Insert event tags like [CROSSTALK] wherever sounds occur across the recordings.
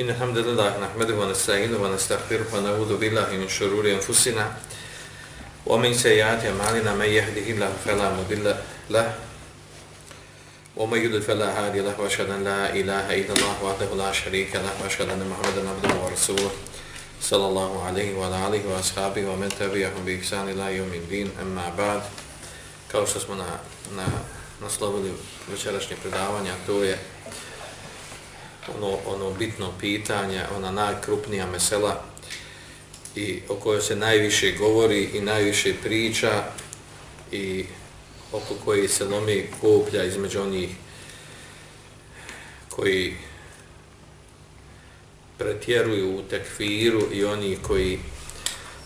إن الحمد لله نحمده ونستعينه ونستغفره ونعوذ بالله من شرور أنفسنا ومن سيئات أعمالنا من يهده الله فلا مضل له ومن يضلل فلا هادي له وأشهد أن لا إله إلا الله وحده لا شريك له وأشهد أن محمدا عبده ورسوله صلى الله عليه وعلى آله وأصحابه ومن تبعهم بإحسان إلى يوم الدين. أما بعد kao što smo na, na, naslovili večerašnje predavanje, to je ono, ono bitno pitanje, ona najkrupnija mesela i o kojoj se najviše govori i najviše priča i oko koje se lomi koplja između onih koji pretjeruju u tekfiru i oni koji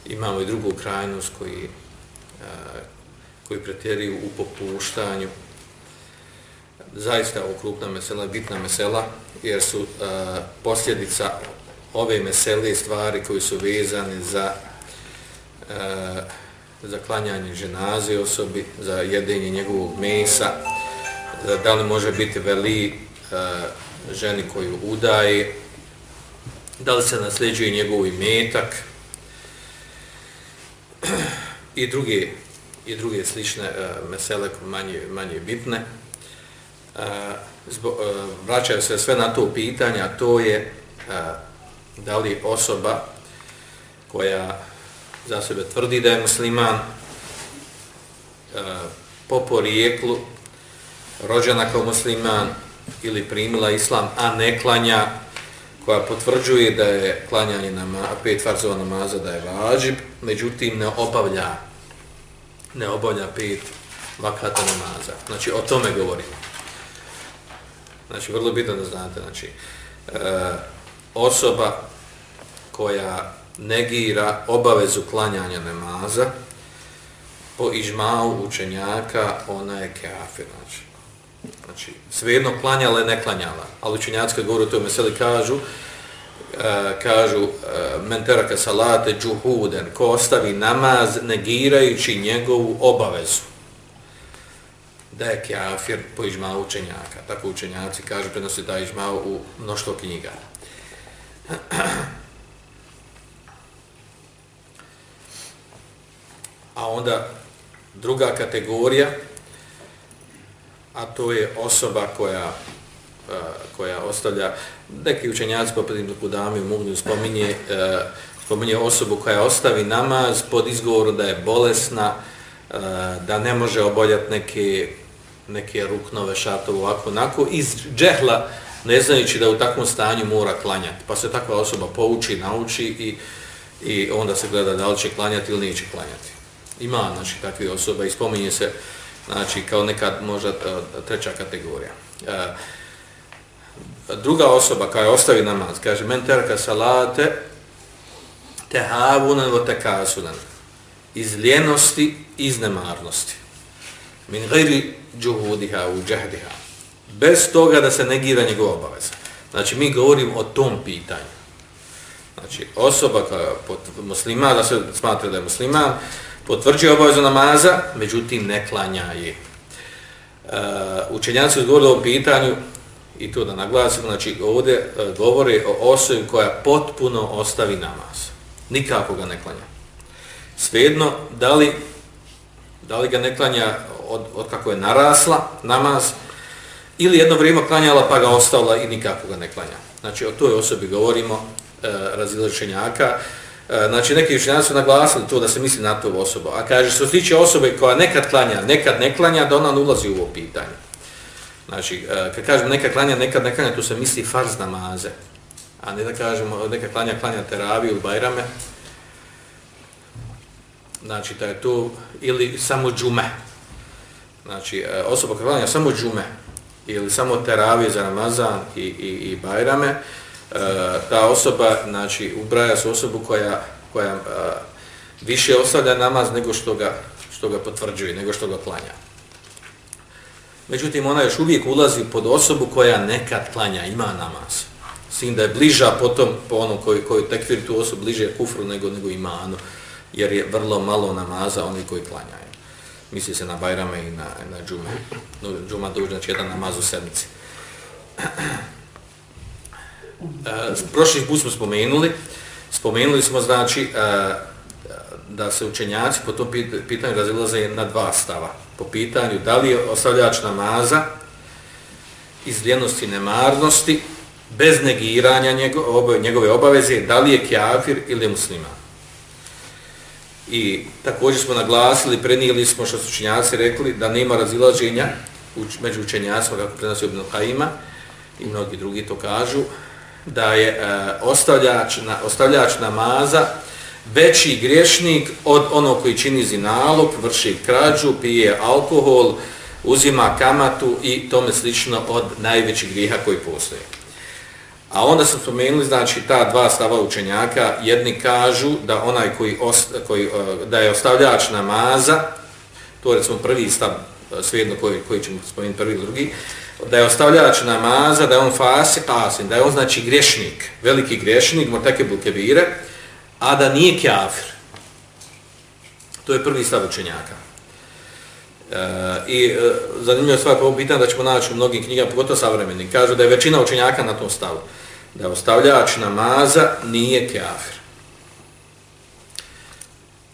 imamo i drugu krajnost koji, a, koji pretjeruju u popuštanju zaista ovo krupna mesela, bitna mesela, jer su e, posljedica ove mesele stvari koji su vezane za e, za klanjanje ženaze osobi, za jedenje njegovog mesa, za da li može biti veli e, ženi koju udaje, da li se nasljeđuje njegov imetak [CLEARS THROAT] i druge i druge slične e, mesele manje, manje bitne zbo, e, vraćaju se sve na to pitanje, a to je e, da li osoba koja za sebe tvrdi da je musliman e, po porijeklu rođena kao musliman ili primila islam, a ne klanja koja potvrđuje da je klanjanje nama, pet farzova namaza da je važib, međutim ne obavlja ne obavlja pet vakata namaza. Znači, o tome govorimo. Znači, vrlo bitno da znate, znači, e, osoba koja negira obavezu klanjanja namaza, po ižmau učenjaka, ona je kafir, znači. Znači, svejedno klanjala je ne klanjala, ali učenjaci kad govore o tome seli kažu, e, kažu, e, menteraka salate džuhuden, ko ostavi namaz negirajući njegovu obavezu da je kjafir po ižma učenjaka. Tako učenjaci kažu, prenosi da ižma u mnoštvo knjiga. [CLEARS THROAT] A onda druga kategorija, a to je osoba koja e, koja ostavlja, neki učenjaci poput im kudami u Mugnju spominje, e, spominje osobu koja ostavi namaz pod izgovorom da je bolesna, e, da ne može oboljati neke neke ruknove šatove ovako onako iz džehla ne znajući da u takvom stanju mora klanjati pa se takva osoba pouči, nauči i, i onda se gleda da li će klanjati ili neće klanjati. Ima znači takve osobe i spominje se znači kao neka možda e, treća kategorija. E, druga osoba koja ostavi namaz kaže men terka salate tehavunan vo tekasunan. Iz ljenosti iz nemarnosti. Min gajri džuhudiha u džahdiha. Bez toga da se negira njegov obaveza. Znači, mi govorimo o tom pitanju. Znači, osoba koja je muslima, da se smatra da je musliman, potvrđuje obavezu namaza, međutim, ne klanja je. Uh, učenjaci odgovorili o pitanju, i to da naglasimo, znači, ovdje uh, govori o osobi koja potpuno ostavi namaz. Nikako ga ne klanja. Svejedno, da li, da li ga ne klanja od, od kako je narasla namaz, ili jedno vrijeme klanjala pa ga ostavila i nikako ga ne klanja. Znači, o toj osobi govorimo e, razilačenjaka. E, znači, neki učenjaci su naglasili to da se misli na tu osobu. A kaže, što se tiče osobe koja nekad klanja, nekad ne klanja, da ona ulazi u ovo pitanje. Znači, e, kad kažemo nekad klanja, nekad ne klanja, tu se misli farz namaze. A ne da kažemo nekad klanja, klanja teraviju ili bajrame. Znači, da je to, ili samo džume, znači e, osoba koja klanja samo džume ili samo teravije za Ramazan i, i, i Bajrame, e, ta osoba znači ubraja se osobu koja, koja e, više ostavlja namaz nego što ga, što ga potvrđuje, nego što ga klanja. Međutim, ona još uvijek ulazi pod osobu koja nekad klanja, ima namaz. Sin da je bliža potom po onom koji, koji tekfir tu osobu bliže kufru nego, nego imanu, jer je vrlo malo namaza oni koji klanjaju misli se na Bajrame i na, na Džume. No, džuma dužna, znači jedan namaz u sedmici. [CLEARS THROAT] E, prošli put smo spomenuli, spomenuli smo znači e, da se učenjaci po tom pitanju razilaze na dva stava. Po pitanju da li je ostavljač namaza iz ljenosti nemarnosti, bez negiranja njegove obaveze, da li je kjafir ili musliman. I također smo naglasili, prenijeli smo što su učenjaci rekli da nema razilaženja među učenjacima, kako prenosi Ibn Haima i mnogi drugi to kažu, da je e, ostavljač, na, ostavljač namaza veći griješnik od onog koji čini zinalog, vrši krađu, pije alkohol, uzima kamatu i tome slično od najvećih griha koji postoje. A onda su spomenuli, znači, ta dva stava učenjaka, jedni kažu da onaj koji, osta, koji e, da je ostavljač namaza, to je recimo prvi stav, e, svejedno koji, koji ćemo spomenuti prvi ili drugi, da je ostavljač namaza, da je on fasik, asin, da je on znači grešnik, veliki grešnik, mortake bulkebire, a da nije kjafir. To je prvi stav učenjaka. E, I e, zanimljivo stvar po ovom pitanju da ćemo naći u mnogim knjigama, pogotovo savremenim, kažu da je većina učenjaka na tom stavu da ostavljač namaza nije kafir.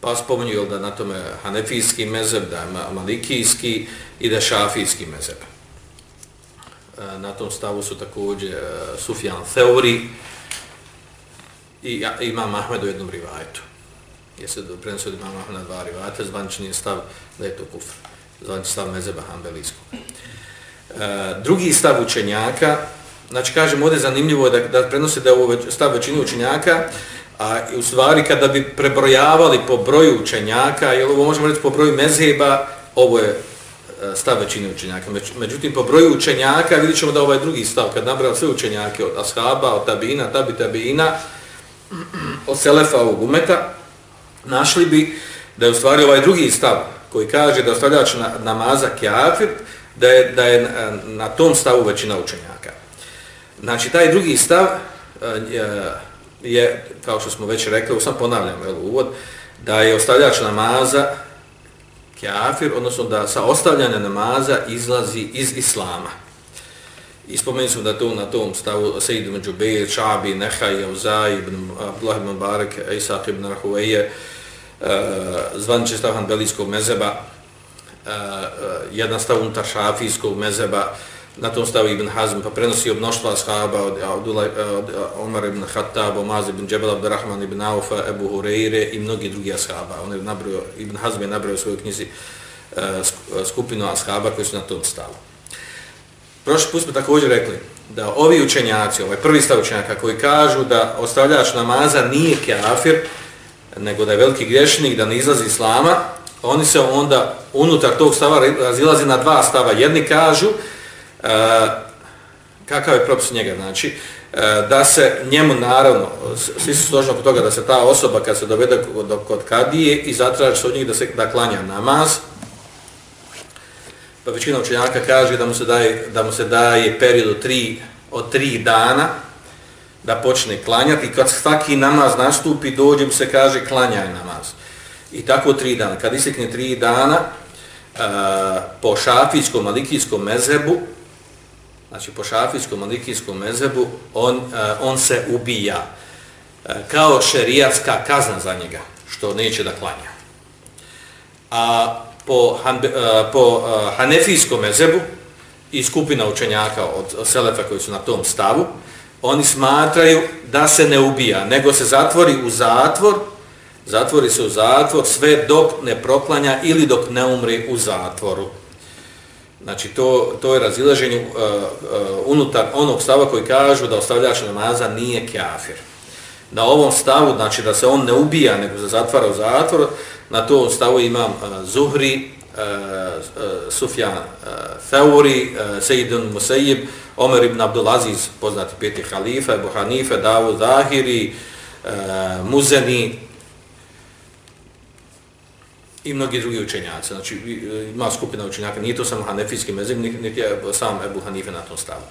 Pa spominju da na tome hanefijski mezeb, da je malikijski i da šafijski mezeb. E, na tom stavu su također e, Sufjan Theori i imam Ahmed u jednom rivajetu. Jer se prenosi od imam Ahmed na dva rivajeta, zvanični je stav da je to kufr. Zvanični stav mezeba hanbelijskog. E, drugi stav učenjaka Znači, kažem, ovdje zanimljivo je da, da prenose da je ovo stav većini učenjaka, a u stvari kada bi prebrojavali po broju učenjaka, jer ovo možemo reći po broju mezheba, ovo je e, stav većine učenjaka. Međutim, po broju učenjaka vidit ćemo da ovaj drugi stav, kad nabrao sve učenjake od ashaba, od tabina, tabi tabina, od selefa, ovog umeta, našli bi da je u stvari ovaj drugi stav koji kaže da ostavljač na, namaza kjafir, da je, da je e, na tom stavu većina učenjaka. Znači, taj drugi stav e, je, kao što smo već rekli, sam ponavljam jel, uvod, da je ostavljač namaza kafir, odnosno da sa ostavljanja namaza izlazi iz islama. Ispomenuli smo da to na tom stavu Sejid ibn Džubeir, Čabi, Nehaj, Jauzaj, ibn Abdullah ibn Barak, Isak ibn Rahuveje, uh, zvaniče stav Hanbelijskog mezeba, uh, e, uh, e, stav unutar Šafijskog mezeba, uh, na tom stavu Ibn Hazm, pa prenosi od mnoštva ashaba, od, Abdullah, eh, od eh, Omar ibn Khattab, Omaz ibn Džebel, Abdurrahman ibn Aufa, Ebu Hureyre i mnogi drugi ashaba. On je nabrojio, Ibn Hazm je nabrojio u svojoj knjizi eh, skupinu ashaba koji su na tom stavu. Prošli put smo također rekli da ovi učenjaci, ovaj prvi stav učenjaka koji kažu da ostavljač namaza nije kafir, nego da je veliki grešnik, da ne izlazi islama, oni se onda unutar tog stava razilazi na dva stava. Jedni kažu E, kakav je propis njega, znači, e, da se njemu naravno, svi su složni oko toga da se ta osoba kad se dovede kod, kod kadije i zatraži se od njih da se da klanja namaz, pa većina učenjaka kaže da mu se daje, da mu se daje period od tri, od tri dana da počne klanjati i kad svaki namaz nastupi, dođe mu se kaže klanjaj namaz. I tako tri dana. Kad isekne tri dana, e, po šafijskom, malikijskom mezebu, znači po šafijskom malikijskom mezebu, on, uh, on se ubija uh, kao šerijatska kazna za njega, što neće da klanja. A po, han, uh, e, po uh, hanefijskom mezebu i skupina učenjaka od, od selefa koji su na tom stavu, oni smatraju da se ne ubija, nego se zatvori u zatvor, zatvori se u zatvor sve dok ne proklanja ili dok ne umre u zatvoru. Znači, to, to je razilaženje uh, uh, unutar onog stava koji kažu da ostavljač namaza nije kafir. Na ovom stavu, znači da se on ne ubija, nego se zatvara u zatvor, na tom stavu imam uh, Zuhri, uh, uh, Sufjan uh, Theuri, uh, Sejidun Musejib, Omer ibn Abdulaziz, poznati peti halife, Ebu Hanife, Davud Zahiri, uh, Muzeni, i mnogi drugi učenjaci. Znači, e, ima skupina učenjaka, nije to samo hanefijski mezim, niti je sam Ebu Hanife na tom stavu.